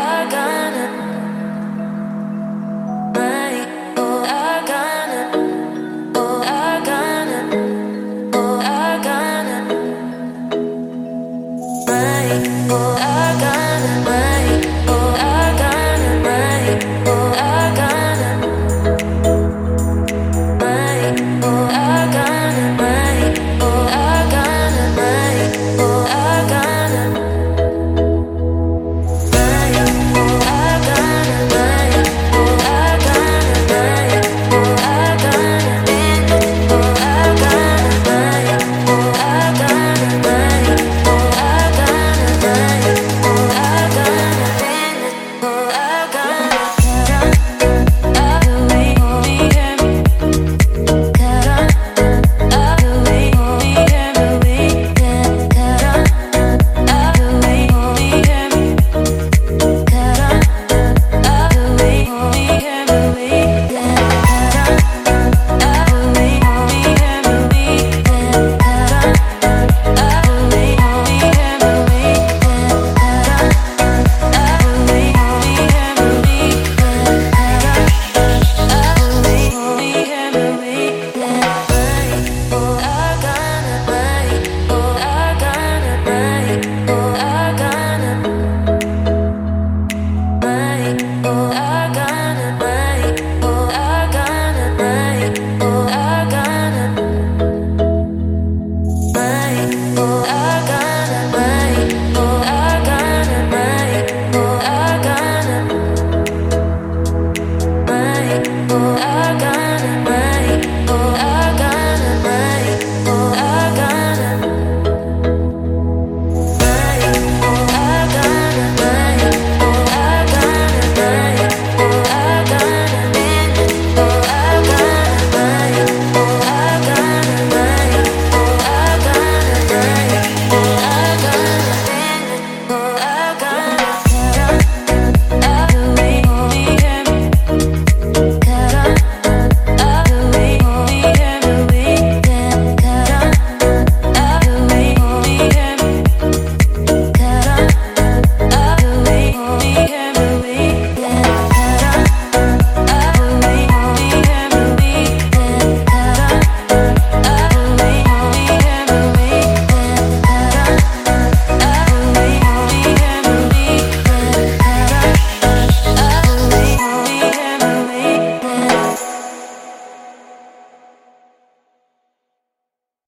are gone.